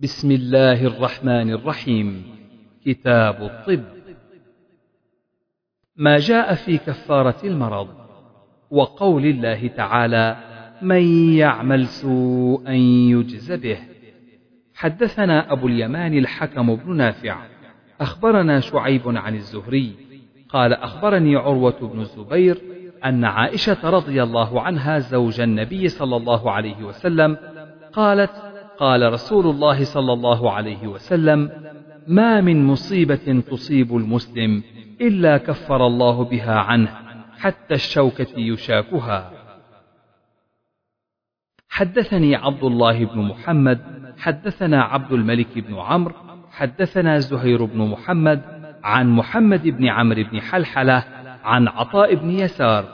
بسم الله الرحمن الرحيم. كتاب الطب. ما جاء في كفارة المرض وقول الله تعالى من يعمل سوءا يجز به حدثنا أبو اليمان الحكم بن نافع. أخبرنا شعيب عن الزهري. قال أخبرني عروة بن الزبير أن عائشة رضي الله عنها زوج النبي صلى الله عليه وسلم قالت قال رسول الله صلى الله عليه وسلم ما من مصيبة تصيب المسلم إلا كفر الله بها عنه حتى الشوكة يشاكها. حدثني عبد الله بن محمد حدثنا عبد الملك بن عمرو حدثنا زهير بن محمد عن محمد بن عمرو بن حلحلة عن عطاء بن يسار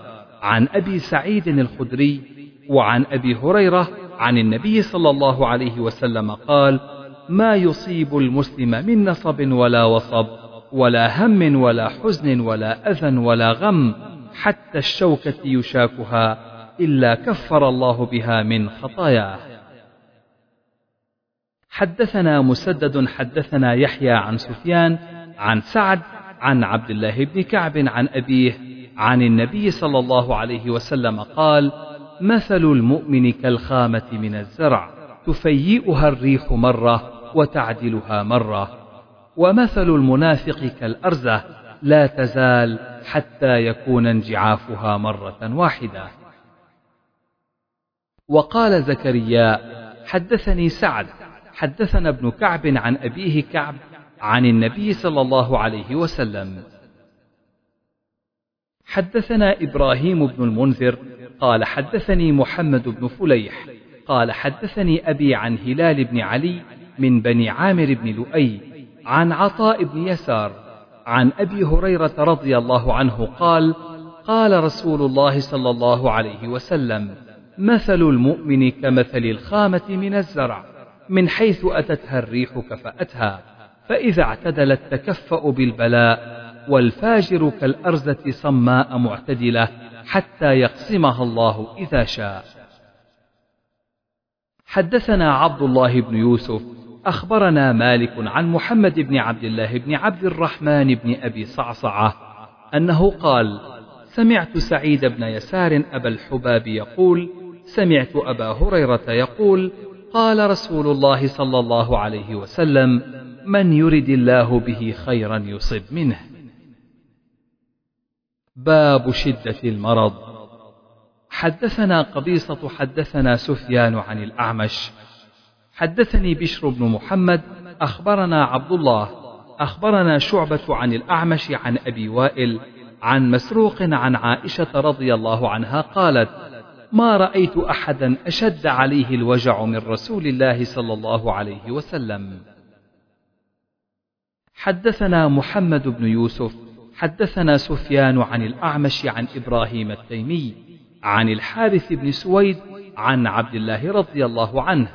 عن أبي سعيد الخدري وعن أبي هريرة عن النبي صلى الله عليه وسلم قال ما يصيب المسلم من نصب ولا وصب ولا هم ولا حزن ولا أذى ولا غم حتى الشوكة يشاكها إلا كفر الله بها من خطاياه. حدثنا مسدد حدثنا يحيى عن سفيان عن سعد عن عبد الله بن كعب عن أبيه عن النبي صلى الله عليه وسلم قال مثل المؤمن كالخامة من الزرع تفيئها الريح مرة وتعدلها مرة. ومثل المنافق كالأرزة لا تزال حتى يكون انجعافها مرة واحدة. وقال زكريا حدثني سعد حدثنا ابن كعب عن أبيه كعب عن النبي صلى الله عليه وسلم. حدثنا إبراهيم بن المنذر قال حدثني محمد بن فليح قال حدثني أبي عن هلال بن علي من بني عامر بن لؤي عن عطاء بن يسار عن أبي هريرة رضي الله عنه قال قال رسول الله صلى الله عليه وسلم مثل المؤمن كمثل الخامة من الزرع من حيث أتتها الريح كفأتها فإذا اعتدلت تكفأ بالبلاء والفاجر كالأرزة صماء معتدلة. حتى يقسمها الله إذا شاء. حدثنا عبد الله بن يوسف أخبرنا مالك عن محمد بن عبد الله بن عبد الرحمن بن أبي صعصعة أنه قال: سمعت سعيد بن يسار أبا الحباب يقول: سمعت أبا هريرة يقول: قال رسول الله صلى الله عليه وسلم: من يرد الله به خيرا يصب منه. باب شدة المرض. حدثنا قبيصة حدثنا سفيان عن الأعمش. حدثني بشر بن محمد أخبرنا عبد الله أخبرنا شعبة عن الأعمش عن أبي وائل عن مسروق عن عائشة رضي الله عنها قالت ما رأيت أحدا أشد عليه الوجع من رسول الله صلى الله عليه وسلم. حدثنا محمد بن يوسف حدثنا سفيان عن الأعمش عن إبراهيم التيمي عن الحارث بن سويد عن عبد الله رضي الله عنه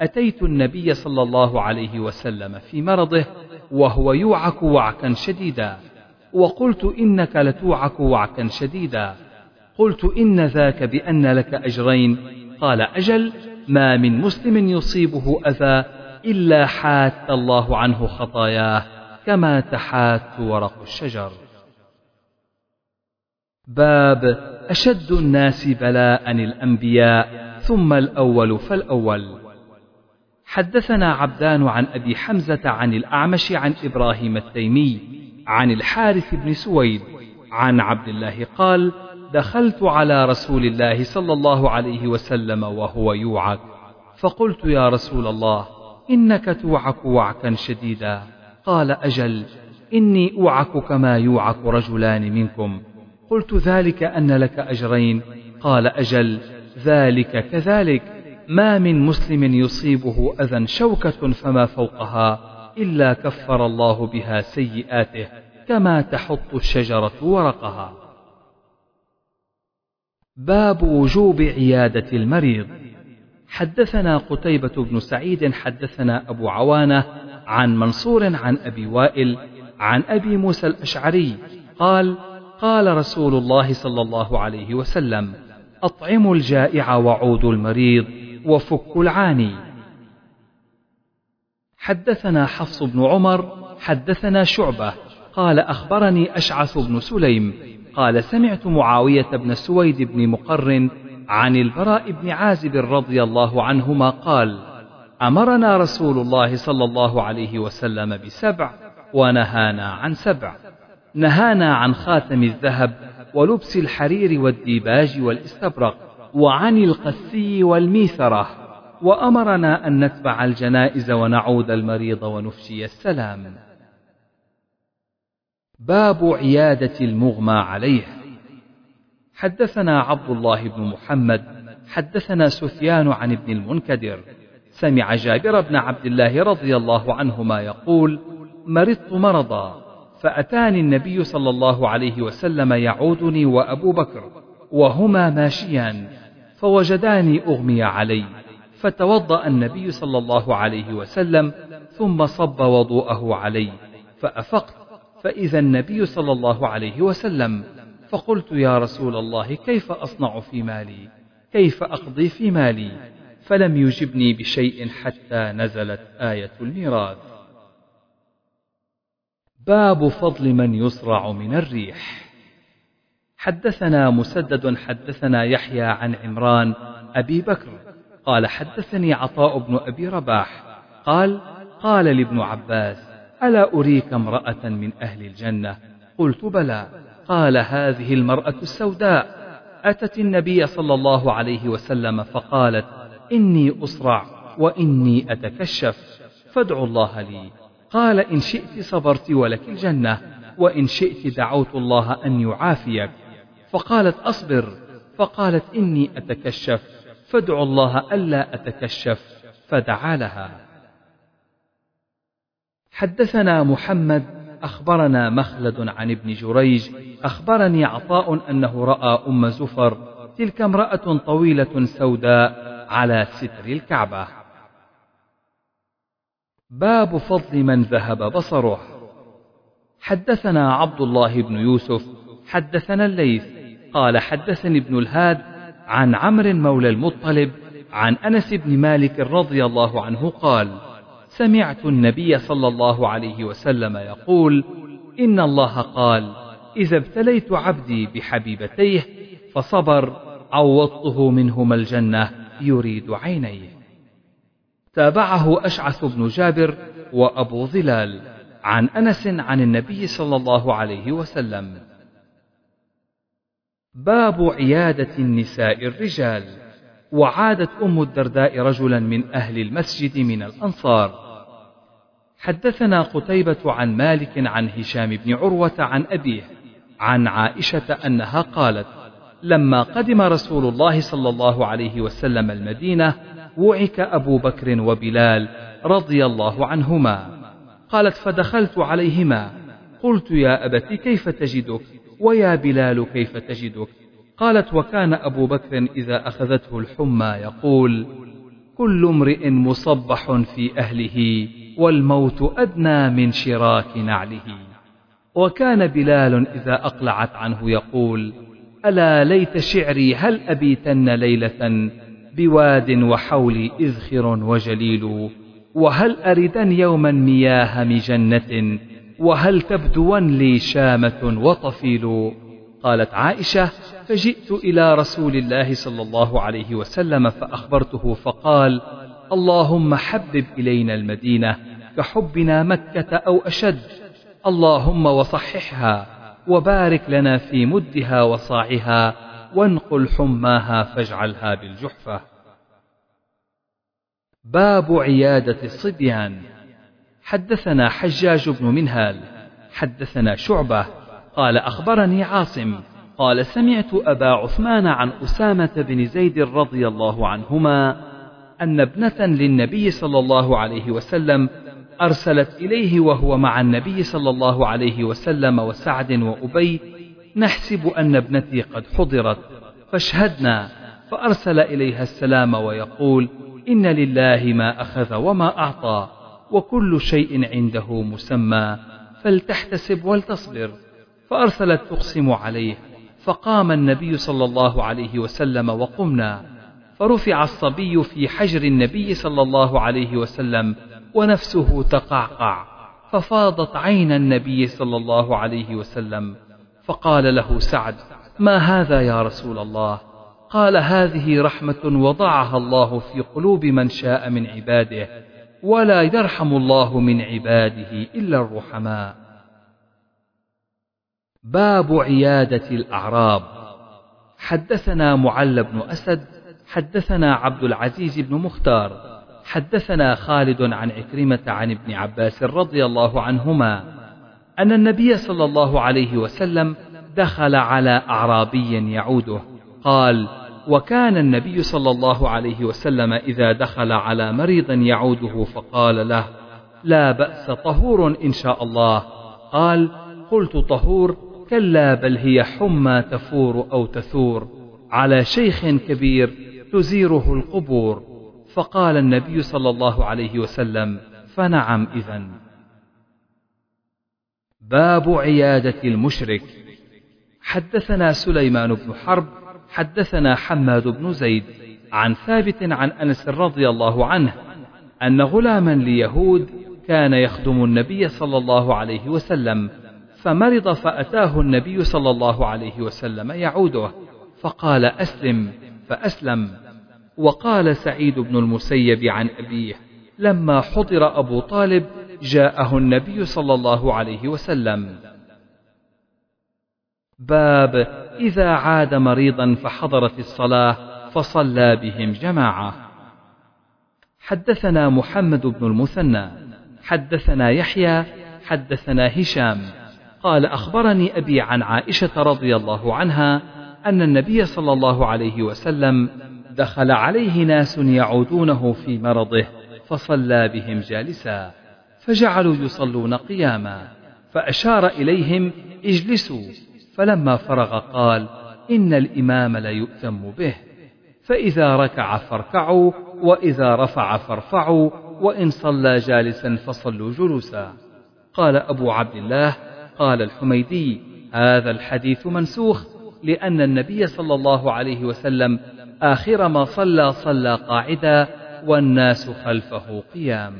أتيت النبي صلى الله عليه وسلم في مرضه وهو يوعك وعكا شديدا وقلت إنك لتوعك وعكا شديدا قلت إن ذاك بأن لك أجرين قال أجل ما من مسلم يصيبه أذى إلا حات الله عنه خطاياه كما تحات ورق الشجر. باب أشد الناس بلاء الأنبياء ثم الأول فالأول. حدثنا عبدان عن أبي حمزة عن الأعمش عن إبراهيم التيمي عن الحارث بن سويد عن عبد الله قال دخلت على رسول الله صلى الله عليه وسلم وهو يوعك فقلت يا رسول الله إنك توعك وعكا شديدا قال أجل إني أوعك كما يوعك رجلان منكم قلت ذلك أن لك أجرين. قال أجل ذلك كذلك. ما من مسلم يصيبه أذى شوكة فما فوقها إلا كفر الله بها سيئاته كما تحط الشجرة ورقها. باب وجوب عيادة المريض. حدثنا قتيبة بن سعيد حدثنا أبو عوانة عن منصور عن أبي وائل عن أبي موسى الأشعري قال قال رسول الله صلى الله عليه وسلم أطعموا الجائع وعودوا المريض وفكوا العاني. حدثنا حفص بن عمر حدثنا شعبة قال أخبرني أشعث بن سليم قال سمعت معاوية بن سويد بن مقرن عن البراء بن عازب رضي الله عنهما قال أمرنا رسول الله صلى الله عليه وسلم بسبع ونهانا عن سبع. نهانا عن خاتم الذهب ولبس الحرير والديباج والاستبرق وعن القسي والميثرة وأمرنا أن نتبع الجنائز ونعود المريض ونفشي السلام. باب عيادة المغمى عليه. حدثنا عبد الله بن محمد حدثنا سفيان عن ابن المنكدر. سمع جابر بن عبد الله رضي الله عنهما يقول مرضت مرضا. فأتاني النبي صلى الله عليه وسلم يعودني وأبو بكر وهما ماشيان فوجداني أغمي علي فتوضأ النبي صلى الله عليه وسلم ثم صب وضوءه علي فأفقت فإذا النبي صلى الله عليه وسلم فقلت يا رسول الله كيف أصنع في مالي؟ كيف أقضي في مالي؟ فلم يجبني بشيء حتى نزلت آية الميراث. باب فضل من يصرع من الريح. حدثنا مسدد حدثنا يحيى عن عمران أبي بكر قال حدثني عطاء بن أبي رباح قال قال لابن عباس ألا أريك امرأة من أهل الجنة؟ قلت بلى. قال هذه المرأة السوداء. أتت النبي صلى الله عليه وسلم فقالت إني أصرع وإني أتكشف فادعوا الله لي. قال إن شئت صبرت ولك الجنة وإن شئت دعوت الله أن يعافيك. فقالت أصبر. فقالت إني أتكشف. فادعوا الله ألا أتكشف. فدعا لها. حدثنا محمد أخبرنا مخلد عن ابن جريج أخبرني عطاء أنه رأى أم زفر تلك امرأة طويلة سوداء على ستر الكعبة. باب فضل من ذهب بصره. حدثنا عبد الله بن يوسف حدثنا الليث قال حدثني ابن الهاد عن عمرو مولى المطلب عن أنس بن مالك رضي الله عنه قال سمعت النبي صلى الله عليه وسلم يقول إن الله قال إذا ابتليت عبدي بحبيبتيه فصبر عوضته منهما الجنة يريد عينيه. تابعه أشعث بن جابر وأبو ظلال عن أنس عن النبي صلى الله عليه وسلم. باب عيادة النساء الرجال. وعادت أم الدرداء رجلا من أهل المسجد من الأنصار. حدثنا قتيبة عن مالك عن هشام بن عروة عن أبيه عن عائشة أنها قالت: لما قدم رسول الله صلى الله عليه وسلم المدينة وعك أبو بكر وبلال رضي الله عنهما. قالت فدخلت عليهما. قلت يا أبت كيف تجدك؟ ويا بلال كيف تجدك؟ قالت وكان أبو بكر إذا أخذته الحمى يقول كل امرئ مصبح في أهله والموت أدنى من شراك نعله. وكان بلال إذا أقلعت عنه يقول ألا ليت شعري هل أبيتن ليلة بواد وحولي إذخر وجليل وهل أردن يوما مياه مجنة وهل تبدون لي شامة وطفيل؟ قالت عائشة فجئت إلى رسول الله صلى الله عليه وسلم فأخبرته فقال اللهم حبب إلينا المدينة كحبنا مكة أو أشد اللهم وصححها وبارك لنا في مدها وصاعها وانقل حماها فاجعلها بالجحفة باب عيادة الصبيان. حدثنا حجاج بن منهال حدثنا شعبة قال أخبرني عاصم قال سمعت أبا عثمان عن أسامة بن زيد رضي الله عنهما أن ابنة للنبي صلى الله عليه وسلم أرسلت إليه وهو مع النبي صلى الله عليه وسلم وسعد وأبي نحسب أن ابنتي قد حضرت فاشهدنا فأرسل إليها السلام ويقول إن لله ما أخذ وما أعطى وكل شيء عنده مسمى فلتحتسب ولتصبر. فأرسلت تقسم عليه فقام النبي صلى الله عليه وسلم وقمنا. فرفع الصبي في حجر النبي صلى الله عليه وسلم ونفسه تقعقع ففاضت عين النبي صلى الله عليه وسلم. فقال له سعد ما هذا يا رسول الله؟ قال هذه رحمة وضعها الله في قلوب من شاء من عباده ولا يرحم الله من عباده إلا الرحماء. باب عيادة الأعراب. حدثنا معل بن أسد حدثنا عبد العزيز بن مختار حدثنا خالد عن عكرمة عن ابن عباس رضي الله عنهما أن النبي صلى الله عليه وسلم دخل على أعرابي يعوده. قال وكان النبي صلى الله عليه وسلم إذا دخل على مريض يعوده فقال له لا بأس طهور إن شاء الله. قال قلت طهور كلا بل هي حمى تفور أو تثور على شيخ كبير تزيره القبور. فقال النبي صلى الله عليه وسلم فنعم إذا باب عيادة المشرك. حدثنا سليمان بن حرب حدثنا حماد بن زيد عن ثابت عن أنس رضي الله عنه أن غلاما ليهود كان يخدم النبي صلى الله عليه وسلم فمرض فأتاه النبي صلى الله عليه وسلم يعوده فقال أسلم فأسلم. وقال سعيد بن المسيب عن أبيه لما حضر أبو طالب جاءه النبي صلى الله عليه وسلم. باب إذا عاد مريضا فحضرت الصلاة فصلى بهم جماعة. حدثنا محمد بن المثنى، حدثنا يحيى، حدثنا هشام، قال أخبرني أبي عن عائشة رضي الله عنها أن النبي صلى الله عليه وسلم دخل عليه ناس يعودونه في مرضه فصلى بهم جالسا، فجعلوا يصلون قياما، فأشار إليهم اجلسوا فلما فرغ قال إن الإمام ليؤتم به فإذا ركع فاركعوا وإذا رفع فارفعوا وإن صلى جالسا فصلوا جلوسا. قال أبو عبد الله قال الحميدي هذا الحديث منسوخ لأن النبي صلى الله عليه وسلم آخر ما صلى صلى قاعدا والناس خلفه قيام.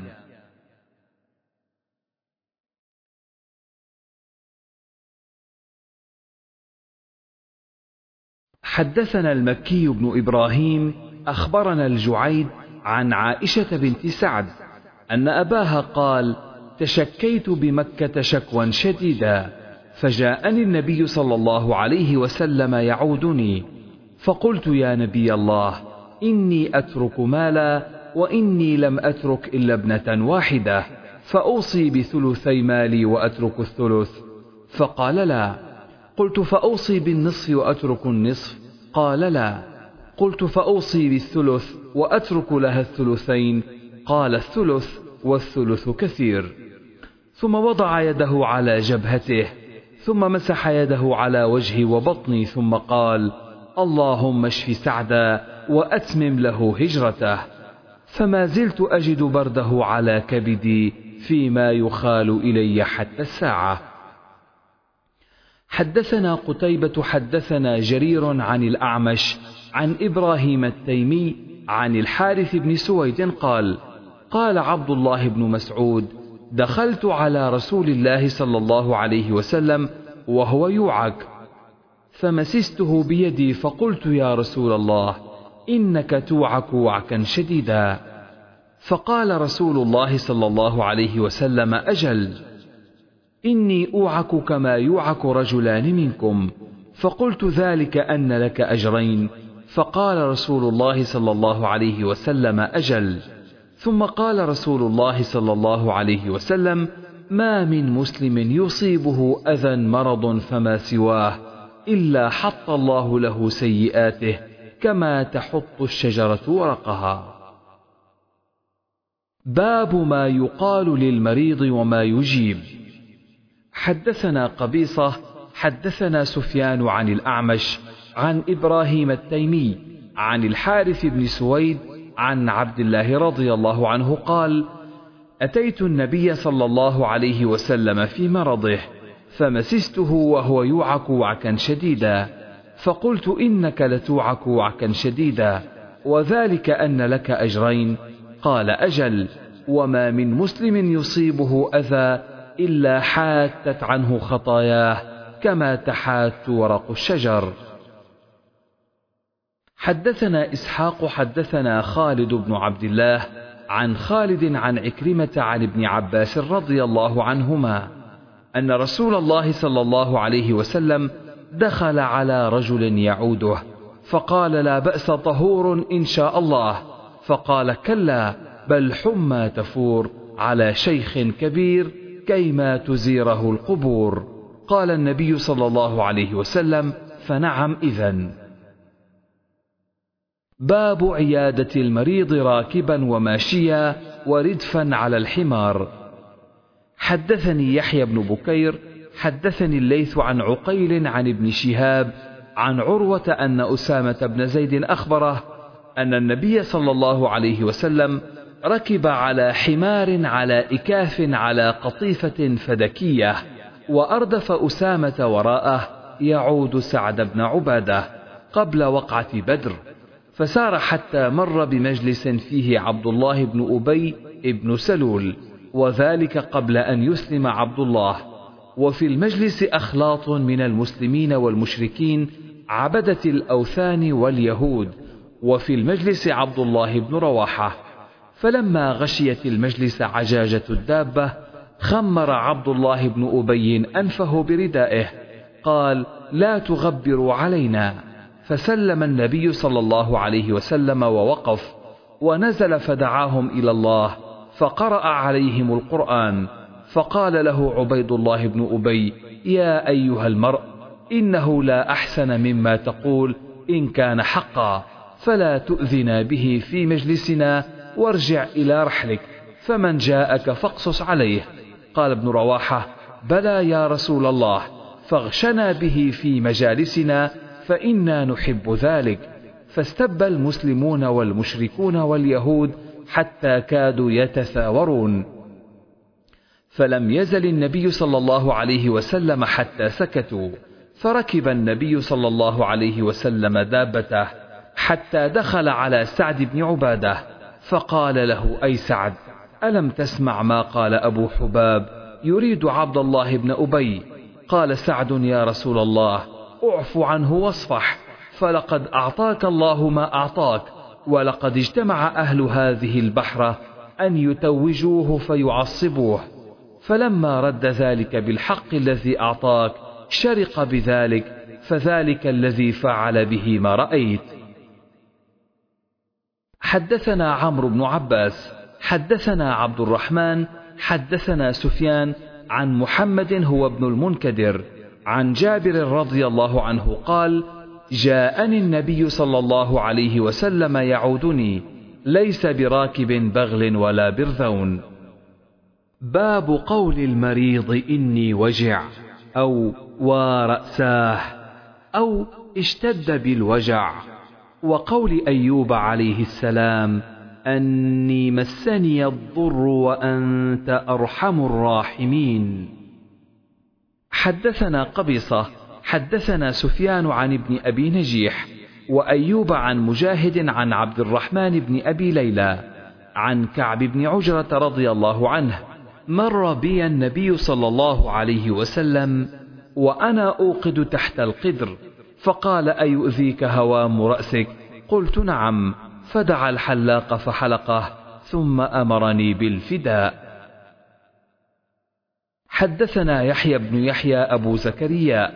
حدثنا المكي بن إبراهيم أخبرنا الجعيد عن عائشة بنت سعد أن أباها قال تشكيت بمكة شكوى شديدا فجاءني النبي صلى الله عليه وسلم يعودني فقلت يا نبي الله إني أترك مالا وإني لم أترك إلا ابنة واحدة فأوصي بثلثي مالي وأترك الثلث. فقال لا. قلت فأوصي بالنصف وأترك النصف. قال لا. قلت فأوصي بالثلث وأترك لها الثلثين. قال الثلث والثلث كثير. ثم وضع يده على جبهته. ثم مسح يده على وجهي وبطني. ثم قال اللهم اشف سعدا وأتمم له هجرته. فما زلت أجد برده على كبدي فيما يخال إلي حتى الساعة. حدثنا قتيبة حدثنا جرير عن الأعمش عن إبراهيم التيمي عن الحارث بن سويد قال قال عبد الله بن مسعود دخلت على رسول الله صلى الله عليه وسلم وهو يوعك فمسسته بيدي فقلت يا رسول الله إنك توعك وعكا شديدا. فقال رسول الله صلى الله عليه وسلم أجل. إني أوعك كما يوعك رجلان منكم. فقلت ذلك أن لك أجرين. فقال رسول الله صلى الله عليه وسلم أجل. ثم قال رسول الله صلى الله عليه وسلم ما من مسلم يصيبه أذى مرض فما سواه إلا حط الله له سيئاته كما تحط الشجرة ورقها. باب ما يقال للمريض وما يجيب. حدثنا قبيصة حدثنا سفيان عن الأعمش عن إبراهيم التيمي عن الحارث بن سويد عن عبد الله رضي الله عنه قال أتيت النبي صلى الله عليه وسلم في مرضه فمسسته وهو يوعك وعكا شديدا فقلت إنك لتوعك وعكا شديدا وذلك أن لك أجرين قال أجل وما من مسلم يصيبه أذى إلا حاتت عنه خطاياه كما تحات ورق الشجر. حدثنا إسحاق حدثنا خالد بن عبد الله عن خالد عن عكرمة عن ابن عباس رضي الله عنهما أن رسول الله صلى الله عليه وسلم دخل على رجل يعوده فقال لا بأس طهور إن شاء الله. فقال كلا بل حمى تفور على شيخ كبير كيما تزيره القبور. قال النبي صلى الله عليه وسلم فنعم إذن. باب عيادة المريض راكبا وماشيا وردفا على الحمار. حدثني يحيى بن بكير حدثني الليث عن عقيل عن ابن شهاب عن عروة أن أسامة بن زيد أخبره أن النبي صلى الله عليه وسلم ركب على حمار على إكاف على قطيفة فدكية وأردف أسامة وراءه يعود سعد بن عبادة قبل وقعة بدر فسار حتى مر بمجلس فيه عبد الله بن أبي بن سلول وذلك قبل أن يسلم عبد الله. وفي المجلس أخلاط من المسلمين والمشركين عبدة الأوثان واليهود وفي المجلس عبد الله بن رواحة. فلما غشيت المجلس عجاجة الدابة خمر عبد الله بن أبي أنفه بردائه قال لا تغبروا علينا. فسلم النبي صلى الله عليه وسلم ووقف ونزل فدعاهم إلى الله فقرأ عليهم القرآن فقال له عبيد الله بن أبي يا أيها المرء إنه لا أحسن مما تقول إن كان حقا فلا تؤذنا به في مجلسنا وارجع إلى رحلك فمن جاءك فاقصص عليه. قال ابن رواحة بلى يا رسول الله فاغشنا به في مجالسنا فإنا نحب ذلك. فاستب المسلمون والمشركون واليهود حتى كادوا يتثاورون. فلم يزل النبي صلى الله عليه وسلم حتى سكتوا. فركب النبي صلى الله عليه وسلم دابته حتى دخل على سعد بن عبادة. فقال له أي سعد ألم تسمع ما قال أبو حباب؟ يريد عبد الله بن أبي. قال سعد يا رسول الله أعف عنه واصفح فلقد أعطاك الله ما أعطاك ولقد اجتمع أهل هذه البحره أن يتوجوه فيعصبوه. فلما رد ذلك بالحق الذي أعطاك شرق بذلك فذلك الذي فعل به ما رأيت. حدثنا عمرو بن عباس حدثنا عبد الرحمن حدثنا سفيان عن محمد هو ابن المنكدر عن جابر رضي الله عنه قال جاءني النبي صلى الله عليه وسلم يعودني ليس براكب بغل ولا برذون. باب قول المريض إني وجع أو وراساه أو اشتد بالوجع. وقول أيوب عليه السلام أني مسني الضر وأنت أرحم الراحمين. حدثنا قبيصة حدثنا سفيان عن ابن أبي نجيح وأيوب عن مجاهد عن عبد الرحمن بن أبي ليلى عن كعب بن عجرة رضي الله عنه مر بي النبي صلى الله عليه وسلم وأنا أوقد تحت القدر فقال أيؤذيك هوام رأسك؟ قلت نعم. فدعا الحلاق فحلقه ثم أمرني بالفداء. حدثنا يحيى بن يحيى أبو زكريا.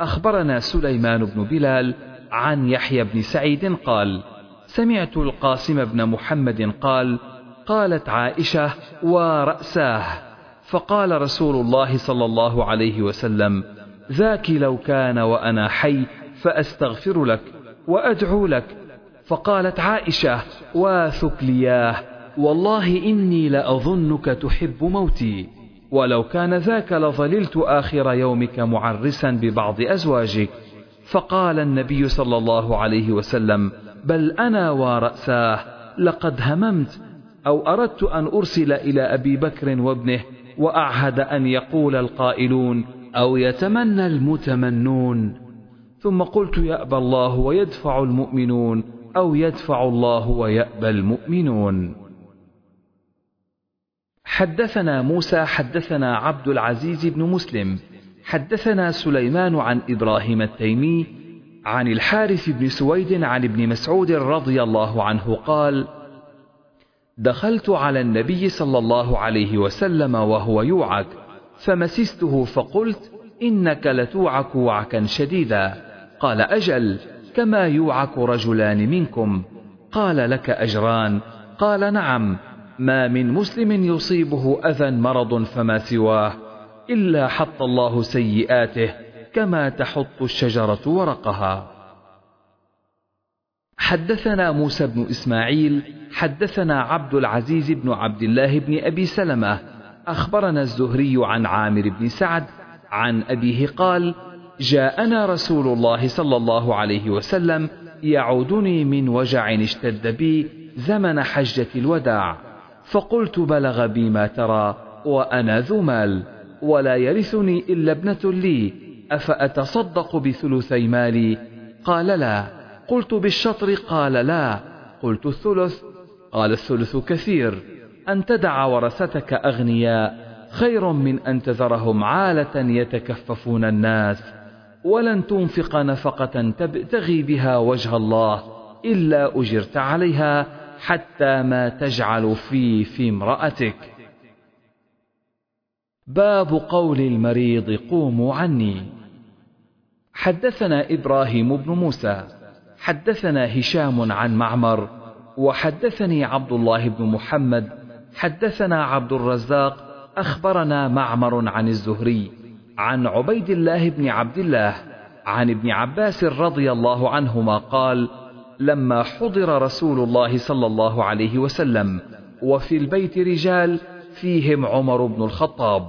أخبرنا سليمان بن بلال عن يحيى بن سعيد قال سمعت القاسم بن محمد قال قالت عائشة وراساه فقال رسول الله صلى الله عليه وسلم ذاك لو كان وأنا حي فأستغفر لك وأدعو لك. فقالت عائشة واثكلياه والله إني لأظنك تحب موتي. ولو كان ذاك لظللت آخر يومك معرسا ببعض أزواجك. فقال النبي صلى الله عليه وسلم بل أنا ورأساه. لقد هممت أو أردت أن أرسل إلى أبي بكر وابنه وأعهد أن يقول القائلون أو يتمنى المتمنون. ثم قلت يأبى الله ويدفع المؤمنون أو يدفع الله ويأبى المؤمنون. حدثنا موسى حدثنا عبد العزيز بن مسلم حدثنا سليمان عن إبراهيم التيمي عن الحارث بن سويد عن ابن مسعود رضي الله عنه قال دخلت على النبي صلى الله عليه وسلم وهو يوعك فمسسته فقلت إنك لتوعك وعكا شديدا. قال أجل كما يوعك رجلان منكم. قال لك أجران. قال نعم. ما من مسلم يصيبه أذى مرض فما سواه إلا حط الله سيئاته كما تحط الشجرة ورقها. حدثنا موسى بن إسماعيل حدثنا عبد العزيز بن عبد الله بن أبي سلمة. أخبرنا الزهري عن عامر بن سعد عن أبيه قال جاءنا رسول الله صلى الله عليه وسلم يعودني من وجع اشتد بي زمن حجة الوداع. فقلت بلغ بي ما ترى وأنا ذو مال ولا يرثني إلا ابنة لي. أفأتصدق بثلثي مالي؟ قال لا. قلت بالشطر؟ قال لا. قلت الثلث؟ قال الثلث كثير. أن تدع ورثتك أغنياء خير من أن تذرهم عالة يتكففون الناس. ولن تنفق نفقة تبتغي بها وجه الله إلا أجرت عليها حتى ما تجعل في في امرأتك. باب قول المريض قوموا عني. حدثنا إبراهيم بن موسى حدثنا هشام عن معمر وحدثني عبد الله بن محمد حدثنا عبد الرزاق أخبرنا معمر عن الزهري. عن عبيد الله بن عبد الله عن ابن عباس رضي الله عنهما قال لما حضر رسول الله صلى الله عليه وسلم وفي البيت رجال فيهم عمر بن الخطاب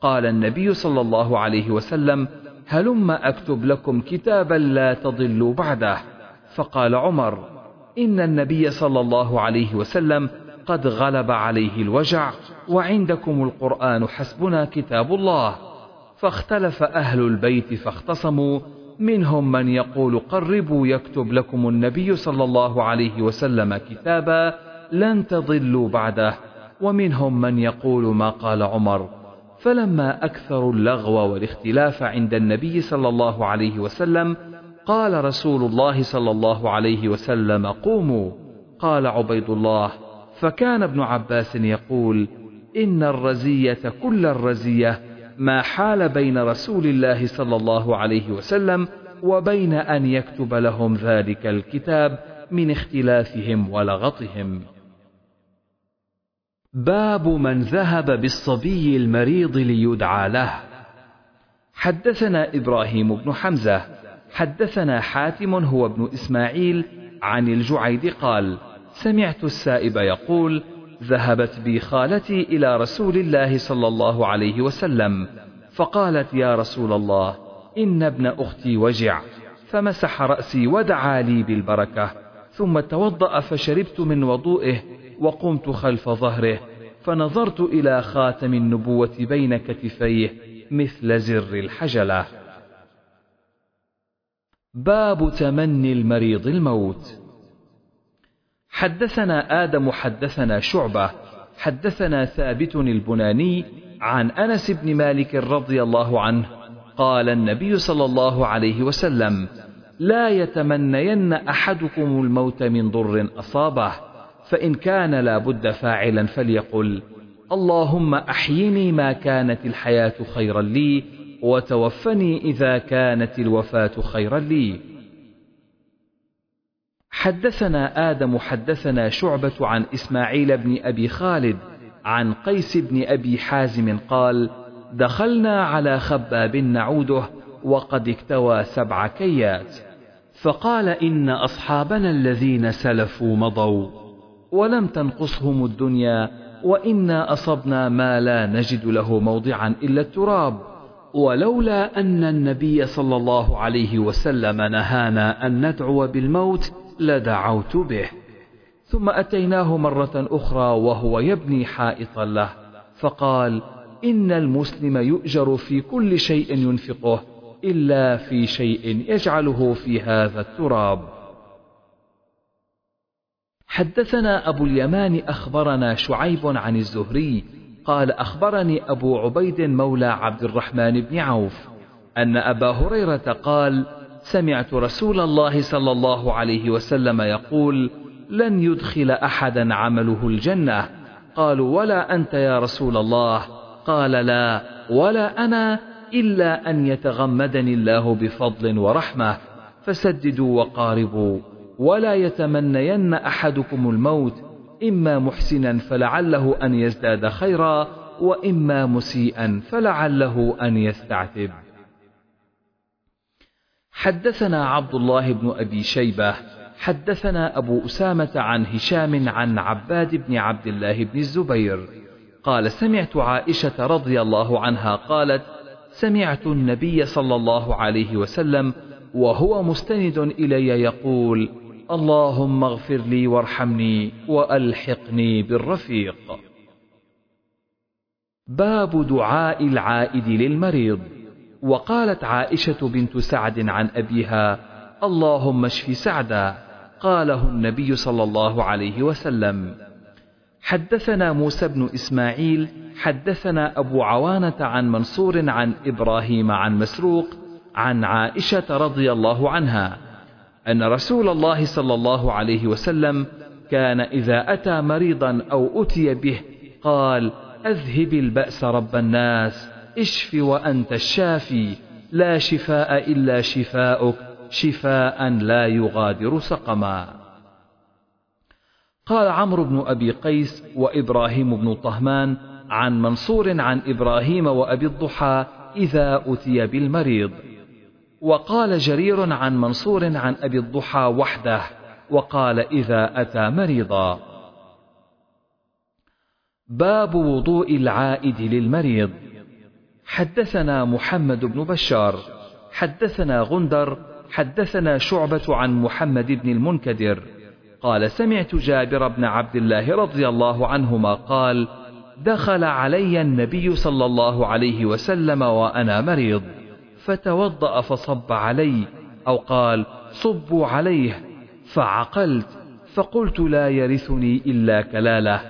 قال النبي صلى الله عليه وسلم هلم أكتب لكم كتابا لا تضلوا بعده؟ فقال عمر إن النبي صلى الله عليه وسلم قد غلب عليه الوجع وعندكم القرآن حسبنا كتاب الله. فاختلف أهل البيت فاختصموا. منهم من يقول قربوا يكتب لكم النبي صلى الله عليه وسلم كتابا لن تضلوا بعده. ومنهم من يقول ما قال عمر فلما أكثروا اللغو والاختلاف عند النبي صلى الله عليه وسلم قال رسول الله صلى الله عليه وسلم قوموا. قال عبيد الله فكان ابن عباس يقول إن الرزية كل الرزية. ما حال بين رسول الله صلى الله عليه وسلم وبين أن يكتب لهم ذلك الكتاب من اختلافهم ولغطهم. باب من ذهب بالصبي المريض ليدعى له. حدثنا إبراهيم بن حمزة حدثنا حاتم هو ابن إسماعيل عن الجعيد قال سمعت السائب يقول ذهبت بي خالتي إلى رسول الله صلى الله عليه وسلم فقالت يا رسول الله إن ابن أختي وجع فمسح رأسي ودعا لي بالبركة ثم توضأ فشربت من وضوئه وقمت خلف ظهره فنظرت إلى خاتم النبوة بين كتفيه مثل زر الحجلة. باب تمني المريض الموت حدثنا آدم حدثنا شعبة حدثنا ثابت البناني عن أنس بن مالك رضي الله عنه قال النبي صلى الله عليه وسلم لا يتمنين أحدكم الموت من ضر أصابه فإن كان لا بد فاعلا فليقل اللهم أحيني ما كانت الحياة خيرا لي وتوفني إذا كانت الوفاة خيرا لي. حدثنا آدم حدثنا شعبة عن إسماعيل بن أبي خالد عن قيس بن أبي حازم قال دخلنا على خباب نعوده وقد اكتوى سبع كيات. فقال إن أصحابنا الذين سلفوا مضوا ولم تنقصهم الدنيا وإنا أصبنا ما لا نجد له موضعا إلا التراب. ولولا أن النبي صلى الله عليه وسلم نهانا أن ندعو بالموت لدعوت به. ثم أتيناه مرة أخرى وهو يبني حائطا له فقال إن المسلم يؤجر في كل شيء ينفقه إلا في شيء يجعله في هذا التراب. حدثنا أبو اليمان أخبرنا شعيب عن الزهري قال أخبرني أبو عبيد مولى عبد الرحمن بن عوف أن أبا هريرة قال سمعت رسول الله صلى الله عليه وسلم يقول لن يدخل أحدا عمله الجنة. قالوا ولا أنت يا رسول الله. قال لا ولا أنا إلا أن يتغمدني الله بفضل ورحمة فسددوا وقاربوا ولا يتمنين أحدكم الموت إما محسنا فلعله أن يزداد خيرا وإما مسيئا فلعله أن يستعتب. حدثنا عبد الله بن أبي شيبة حدثنا أبو أسامة عن هشام عن عباد بن عبد الله بن الزبير. قال سمعت عائشة رضي الله عنها قالت سمعت النبي صلى الله عليه وسلم وهو مستند إلي يقول اللهم اغفر لي وارحمني وألحقني بالرفيق. باب دعاء العائد للمريض. وقالت عائشة بنت سعد عن أبيها اللهم اشف سعدا قاله النبي صلى الله عليه وسلم. حدثنا موسى بن إسماعيل حدثنا أبو عوانة عن منصور عن إبراهيم عن مسروق عن عائشة رضي الله عنها أن رسول الله صلى الله عليه وسلم كان إذا أتى مريضا أو أتي به قال أذهب البأس رب الناس. اشف وأنت الشافي لا شفاء إلا شفاؤك شفاء لا يغادر سقما. قال عمرو بن أبي قيس وإبراهيم بن طهمان عن منصور عن إبراهيم وأبي الضحى إذا أتي بالمريض. وقال جرير عن منصور عن أبي الضحى وحده وقال إذا أتى مريضا. باب وضوء العائد للمريض. حدثنا محمد بن بشار حدثنا غندر حدثنا شعبة عن محمد بن المنكدر. قال سمعت جابر بن عبد الله رضي الله عنهما قال دخل علي النبي صلى الله عليه وسلم وأنا مريض فتوضأ فصب علي أو قال صبوا عليه. فعقلت فقلت لا يرثني إلا كلاله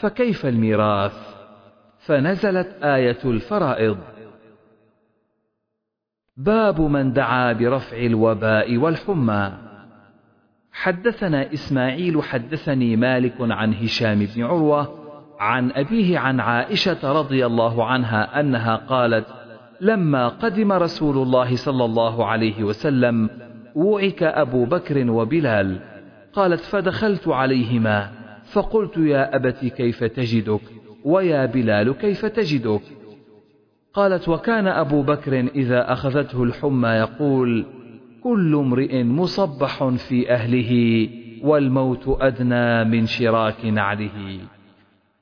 فكيف الميراث؟ فنزلت آية الفرائض. باب من دعا برفع الوباء والحمى. حدثنا إسماعيل حدثني مالك عن هشام بن عروة عن أبيه عن عائشة رضي الله عنها أنها قالت لما قدم رسول الله صلى الله عليه وسلم وعك أبو بكر وبلال قالت فدخلت عليهما فقلت يا أبت كيف تجدك؟ ويا بلال كيف تجدك قالت وكان أبو بكر إذا أخذته الحمى يقول كل امرئ مصبح في أهله والموت أدنى من شراك نعله.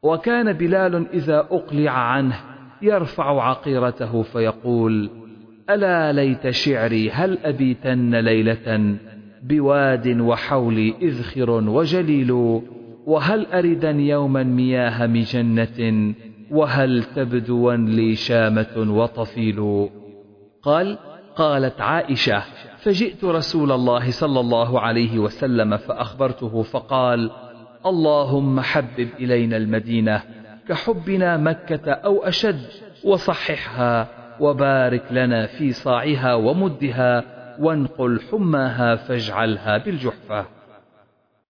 وكان بلال إذا أقلع عنه يرفع عقيرته فيقول ألا ليت شعري هل أبيتن ليلة بواد وحولي إذخر وجليل وهل أردا يوما مياه مجنة؟ وهل تبدوا لي شامة وطفيل؟ قال قالت عائشة فجئت رسول الله صلى الله عليه وسلم فأخبرته فقال اللهم حبب إلينا المدينة كحبنا مكة أو أشد وصححها وبارك لنا في صاعها ومدها وانقل حماها فاجعلها بالجحفة.